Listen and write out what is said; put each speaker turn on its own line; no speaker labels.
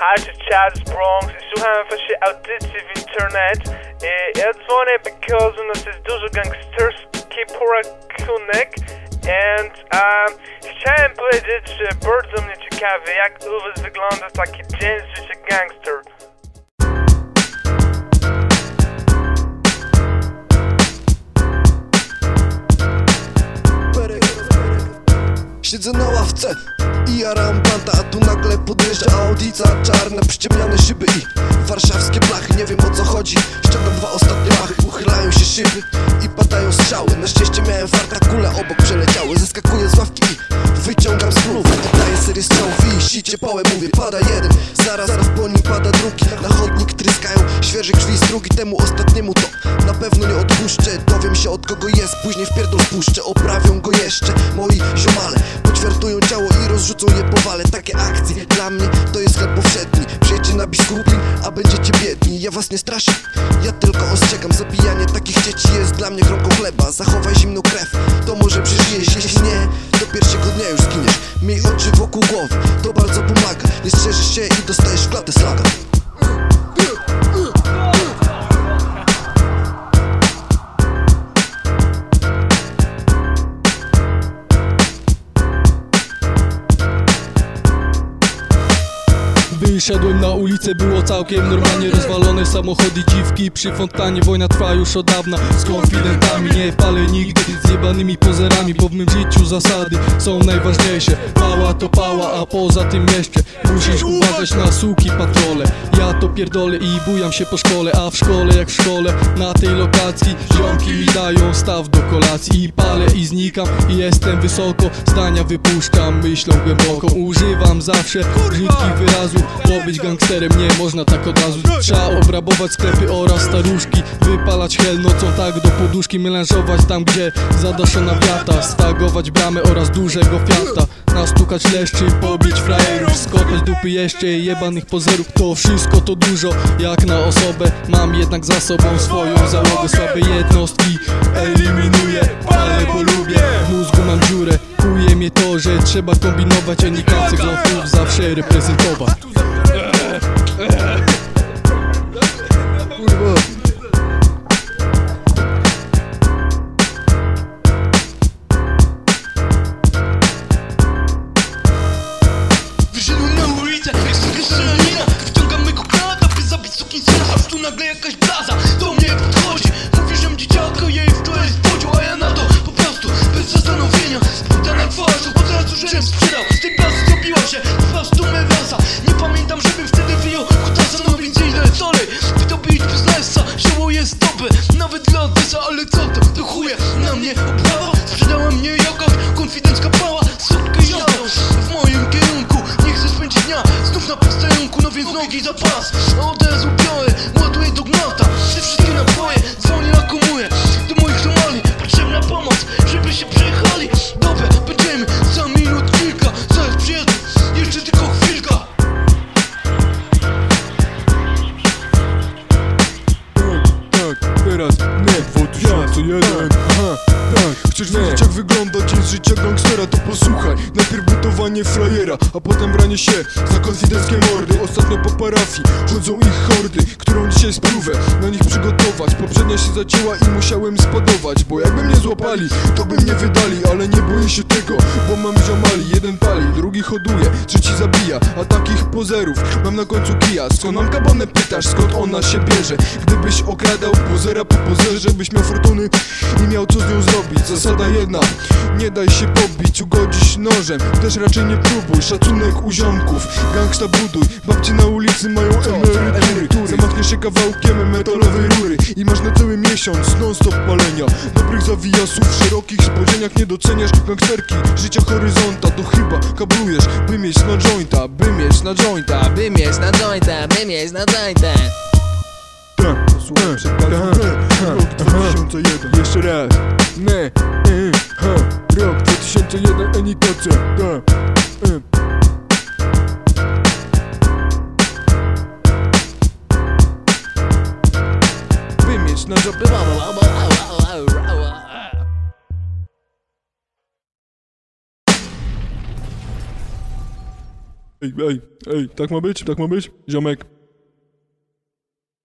Haczy czas z Bronx. I słucham waszej audycji w internet. I ja dzwonię, because u nas jest dużo gangsterski porachunek and um, chciałem powiedzieć, że bardzo mnie ciekawi jak u was wygląda taki dzień życia gangster.
Siedzę na ławce i jaram banta A tu nagle podjeżdża audica Czarne przyciemniane szyby i warszawskie blachy. Nie wiem o co chodzi, ściągam dwa ostatnie machy Uchylają się szyby i padają strzały. Na szczęście miałem farta, kule obok przeleciały. Zeskakuję z ławki i wyciągam spróbę Daję serię strzałów. I sicie Mówię pada jeden, zaraz, zaraz po nim pada drugi. Na chodnik tryskają świeże krwi z drugi. Temu ostatniemu to na pewno nie odpuszczę. Dowiem się od kogo jest, później w pierdol puszczę Oprawią go jeszcze moi ziomale Poćwiartują ciało i rozrzucą je po wale Takie akcje dla mnie to jest chleb powszedni. Przyjdźcie na biskupin, a będziecie biedni. Ja was nie straszę, ja tylko ostrzegam. Zabijanie takich dzieci jest dla mnie kromką chleba. Zachowaj zimną krew, to może przeżyjesz. Jeśli nie, do pierwszego dnia już zginiesz. Miej oczy wokół głowy, to bardzo pomaga. Nie strzeżysz się i dostajesz w klatę slaga
Wyszedłem na ulicę, było całkiem normalnie. Rozwalone samochody, dziwki przy fontannie. Wojna trwa już od dawna. Z konfidentami Nie palę nigdy z jebanymi pozerami Bo w mym życiu zasady są najważniejsze. Pała to pała, a poza tym jeszcze Musisz uważać na suki patrole. Ja to pierdolę i bujam się po szkole A w szkole jak w szkole, na tej lokacji Ziomki mi dają staw do kolacji. I palę i znikam i jestem wysoko. Zdania wypuszczam, myślą głęboko Używam zawsze brzydkich wyrazów Bo być gangsterem nie można tak od razu. Trzeba obrabować sklepy oraz staruszki Wypalać hel nocą tak do poduszki Melanżować tam gdzie zadaszona wiata. Stagować bramy oraz dużego fiata. Nastukać leszczy, pobić frajerów Skopać dupy jeszcze jebanych pozerów. To wszystko to dużo jak na osobę. Mam jednak za sobą swoją załogę Słabe jednostki eliminuję Ale bo lubię, w mózgu mam dziurę Kuje mnie to, że trzeba kombinować Enikację glądów zawsze reprezentować
za pas. A od razu biorę, ładuję do gnata Te wszystkie napoje, dzwonię na komuję Do moich zomali potrzebna pomoc Żeby się przejechali. Dobra, będziemy za minut kilka Zaraz przyjadę, jeszcze tylko chwilka.
Tak, teraz nie 2001 Aha, tak. Chcesz wiedzieć jak wygląda życia gangstera To posłuchaj. Najpierw budowanie frajera A potem branie się za konfidenckie mordy. Ostatnio po parafii chodzą ich hordy Którą dzisiaj sprówę na nich przygotować. Poprzednia się zacięła i musiałem spadować Bo jakby mnie złapali, to by mnie wydali Ale nie boję się tego, bo mam ziomali. Jeden pali, drugi hoduje, trzeci zabija A takich pozerów mam na końcu kija. Skąd mam kabonę pytasz, skąd ona się bierze? Gdybyś okradał pozera po pozerze Byś miał fortuny i miał co z nią zrobić. Zasada jedna, nie daj się pobić Ugodzić nożem, też raczej nie próbuj Szacunek u ziomków, gangsta buduj Babci na ulicy mają emerytury Zamachniesz się kawałkiem metalowej rury I masz na cały miesiąc non-stop palenia. Dobrych zawijasów, w szerokich spojrzeniach Nie doceniasz gangsterki, życia horyzonta To chyba kablujesz, by mieć na jointa By mieć na jointa,
By mieć na jointa, by mieć na jointa.
Tak, słuchaj, Rok 2001, jeszcze raz. Ne, e, ha, rok 2001, enikacja, tak e. By mieć na job,
Ej, ej, ej, tak ma być, tak ma być? Ziomek,